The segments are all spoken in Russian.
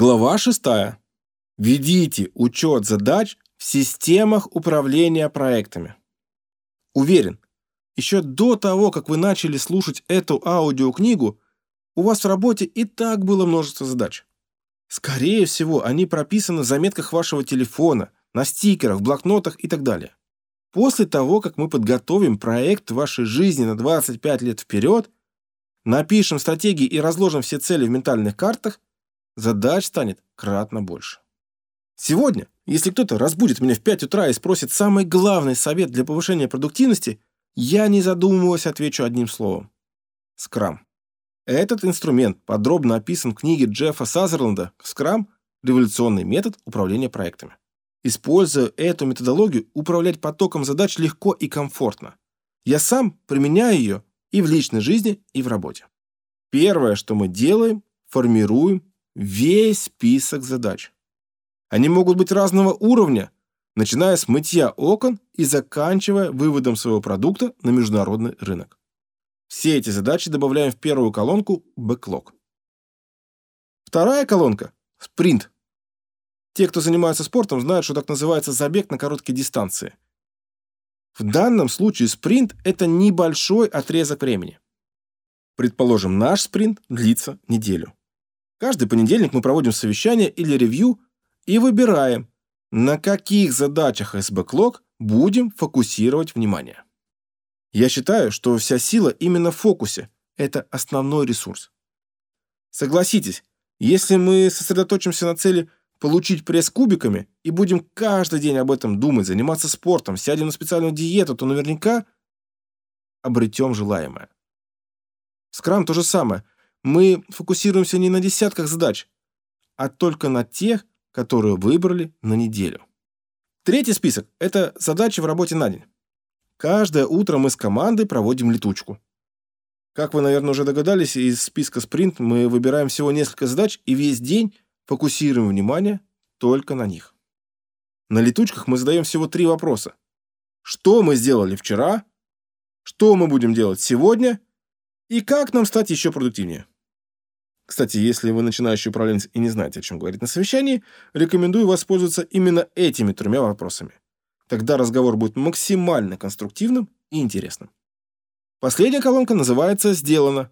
Глава 6. Ведите учет задач в системах управления проектами. Уверен, еще до того, как вы начали слушать эту аудиокнигу, у вас в работе и так было множество задач. Скорее всего, они прописаны в заметках вашего телефона, на стикерах, блокнотах и так далее. После того, как мы подготовим проект вашей жизни на 25 лет вперед, напишем стратегии и разложим все цели в ментальных картах, задач станет кратно больше. Сегодня, если кто-то разбудит меня в 5 утра и спросит самый главный совет для повышения продуктивности, я не задумываясь отвечу одним словом. Скрам. Этот инструмент подробно описан в книге Джеффа Сазерленда «Скрам. Революционный метод управления проектами». Используя эту методологию, управлять потоком задач легко и комфортно. Я сам применяю ее и в личной жизни, и в работе. Первое, что мы делаем, формируем весь список задач. Они могут быть разного уровня, начиная с мытья окон и заканчивая выводом своего продукта на международный рынок. Все эти задачи добавляем в первую колонку «Бэклог». Вторая колонка – «Спринт». Те, кто занимается спортом, знают, что так называется забег на короткие дистанции. В данном случае спринт – это небольшой отрезок времени. Предположим, наш спринт длится неделю. Каждый понедельник мы проводим совещание или ревью и выбираем, на каких задачах бэклог будем фокусировать внимание. Я считаю, что вся сила именно в фокусе. Это основной ресурс. Согласитесь, если мы сосредоточимся на цели получить пресс кубиками и будем каждый день об этом думать, заниматься спортом, сядем на специальную диету, то наверняка обретем желаемое. Скрам то же самое. Мы фокусируемся не на десятках задач, а только на тех, которые выбрали на неделю. Третий список – это задачи в работе на день. Каждое утро мы с командой проводим летучку. Как вы, наверное, уже догадались, из списка спринт мы выбираем всего несколько задач и весь день фокусируем внимание только на них. На летучках мы задаем всего три вопроса. Что мы сделали вчера? Что мы будем делать сегодня? И как нам стать еще продуктивнее? Кстати, если вы начинающий управленец и не знаете, о чем говорить на совещании, рекомендую воспользоваться именно этими тремя вопросами. Тогда разговор будет максимально конструктивным и интересным. Последняя колонка называется «Сделано».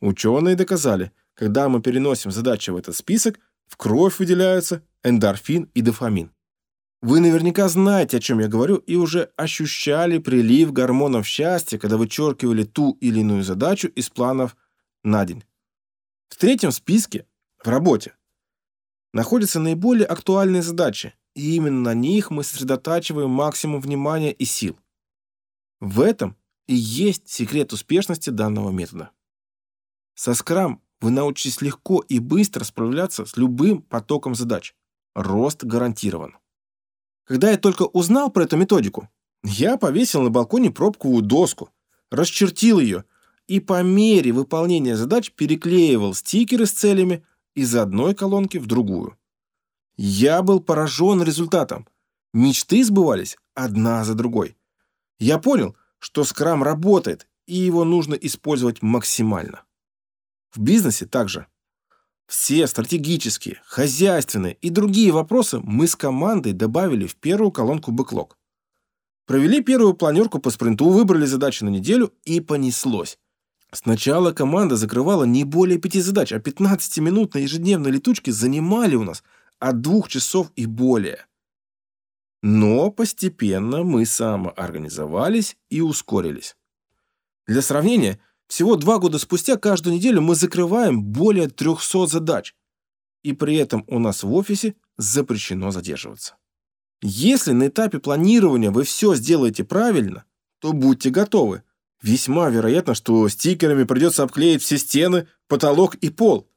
Ученые доказали, когда мы переносим задачи в этот список, в кровь выделяются эндорфин и дофамин. Вы наверняка знаете, о чем я говорю, и уже ощущали прилив гормонов счастья, когда вычеркивали ту или иную задачу из планов на день. В третьем списке, в работе, находятся наиболее актуальные задачи, и именно на них мы сосредотачиваем максимум внимания и сил. В этом и есть секрет успешности данного метода. Со Scrum вы научитесь легко и быстро справляться с любым потоком задач. Рост гарантирован. Когда я только узнал про эту методику, я повесил на балконе пробковую доску, расчертил ее и по мере выполнения задач переклеивал стикеры с целями из одной колонки в другую. Я был поражен результатом. Мечты сбывались одна за другой. Я понял, что скрам работает, и его нужно использовать максимально. В бизнесе также. Все стратегические, хозяйственные и другие вопросы мы с командой добавили в первую колонку бэклог. Провели первую планерку по спринту, выбрали задачи на неделю и понеслось. Сначала команда закрывала не более пяти задач, а 15-минутные ежедневные летучки занимали у нас от двух часов и более. Но постепенно мы самоорганизовались и ускорились. Для сравнения, всего два года спустя каждую неделю мы закрываем более 300 задач, и при этом у нас в офисе запрещено задерживаться. Если на этапе планирования вы все сделаете правильно, то будьте готовы – Весьма вероятно, что стикерами придется обклеить все стены, потолок и пол.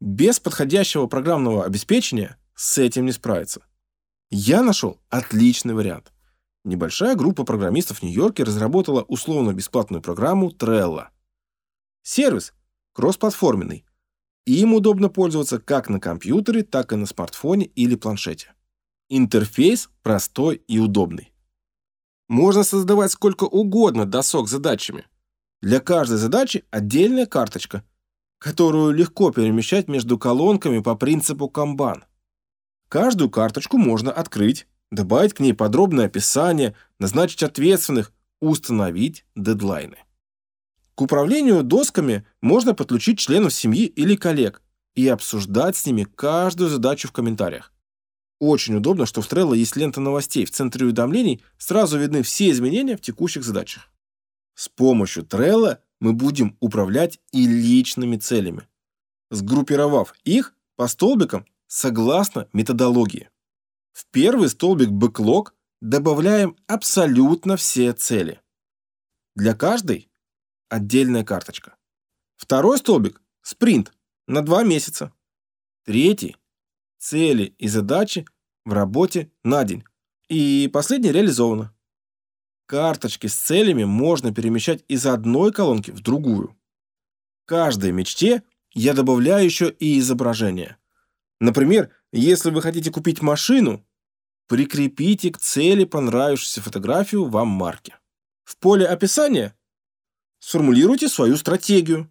Без подходящего программного обеспечения с этим не справиться. Я нашел отличный вариант. Небольшая группа программистов в Нью-Йорке разработала условно-бесплатную программу Trello. Сервис кроссплатформенный. Им удобно пользоваться как на компьютере, так и на смартфоне или планшете. Интерфейс простой и удобный. Можно создавать сколько угодно досок с задачами. Для каждой задачи отдельная карточка. которую легко перемещать между колонками по принципу Kanban. Каждую карточку можно открыть, добавить к ней подробное описание, назначить ответственных, установить дедлайны. К управлению досками можно подключить членов семьи или коллег и обсуждать с ними каждую задачу в комментариях. Очень удобно, что в Trello есть лента новостей. В центре уведомлений сразу видны все изменения в текущих задачах. С помощью Trello мы будем управлять и личными целями, сгруппировав их по столбикам согласно методологии. В первый столбик Backlog добавляем абсолютно все цели. Для каждой отдельная карточка. Второй столбик – спринт на два месяца. Третий – цели и задачи в работе на день. И последний реализовано. Карточки с целями можно перемещать из одной колонки в другую. Каждой мечте я добавляю еще и изображение. Например, если вы хотите купить машину, прикрепите к цели понравившуюся фотографию вам марки. В поле описания сформулируйте свою стратегию.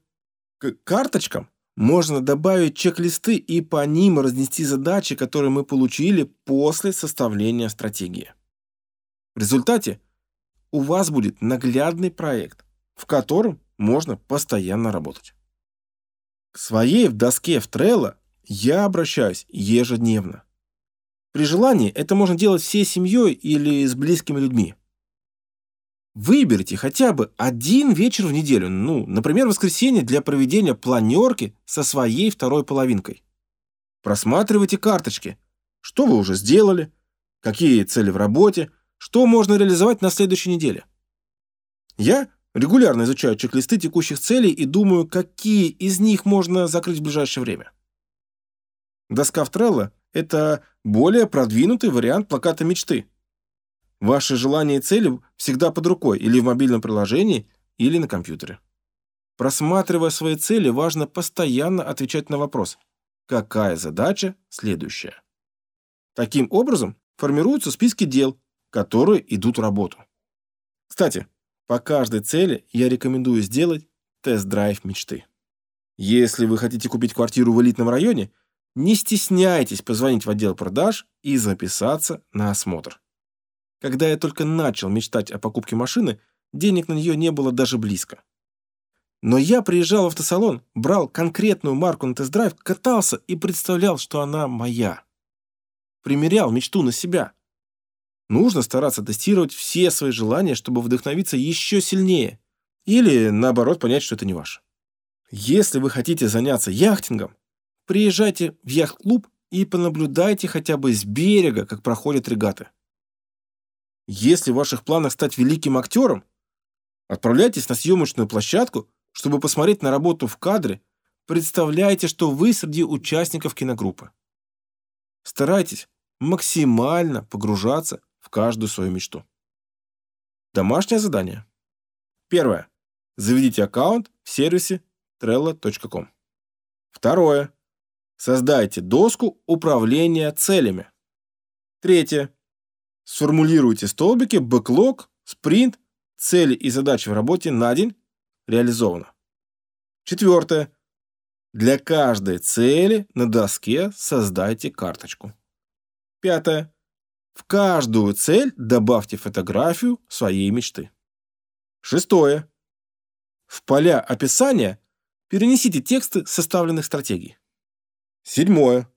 К карточкам можно добавить чек-листы и по ним разнести задачи, которые мы получили после составления стратегии. В результате у вас будет наглядный проект, в котором можно постоянно работать. К своей в доске в Trello я обращаюсь ежедневно. При желании это можно делать всей семьей или с близкими людьми. Выберите хотя бы один вечер в неделю, ну, например, воскресенье для проведения планерки со своей второй половинкой. Просматривайте карточки. Что вы уже сделали? Какие цели в работе? Что можно реализовать на следующей неделе? Я регулярно изучаю чек-листы текущих целей и думаю, какие из них можно закрыть в ближайшее время. Доска в Trello – это более продвинутый вариант плаката мечты. Ваши желания и цели всегда под рукой или в мобильном приложении, или на компьютере. Просматривая свои цели, важно постоянно отвечать на вопрос «Какая задача следующая?». Таким образом формируются списки дел, которые идут в работу. Кстати, по каждой цели я рекомендую сделать тест-драйв мечты. Если вы хотите купить квартиру в элитном районе, не стесняйтесь позвонить в отдел продаж и записаться на осмотр. Когда я только начал мечтать о покупке машины, денег на нее не было даже близко. Но я приезжал в автосалон, брал конкретную марку на тест-драйв, катался и представлял, что она моя. Примерял мечту на себя. Нужно стараться тестировать все свои желания, чтобы вдохновиться еще сильнее. Или, наоборот, понять, что это не ваше. Если вы хотите заняться яхтингом, приезжайте в яхт-клуб и понаблюдайте хотя бы с берега, как проходят регаты. Если в ваших планах стать великим актером, отправляйтесь на съемочную площадку, чтобы посмотреть на работу в кадре, представляйте, что вы среди участников киногруппы. Старайтесь максимально погружаться в каждую свою мечту. Домашнее задание. Первое. Заведите аккаунт в сервисе trello.com. Второе. Создайте доску управления целями. Третье. Сформулируйте столбики бэклог, спринт, цели и задачи в работе на день реализовано. Четвертое. Для каждой цели на доске создайте карточку. Пятое. В каждую цель добавьте фотографию своей мечты. Шестое. В поля описания перенесите тексты составленных стратегий. Седьмое.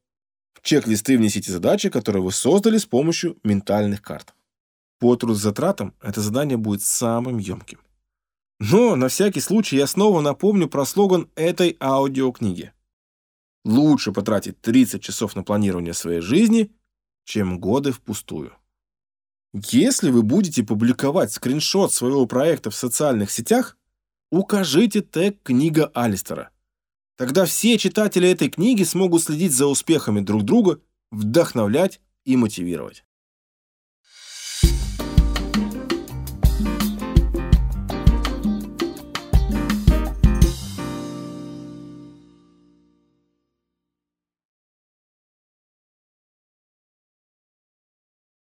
Чек-листы внесите задачи, которые вы создали с помощью ментальных карт. По трудозатратам это задание будет самым емким. Но на всякий случай я снова напомню про слоган этой аудиокниги. Лучше потратить 30 часов на планирование своей жизни, чем годы впустую. Если вы будете публиковать скриншот своего проекта в социальных сетях, укажите тег «Книга Алистера». Тогда все читатели этой книги смогут следить за успехами друг друга, вдохновлять и мотивировать.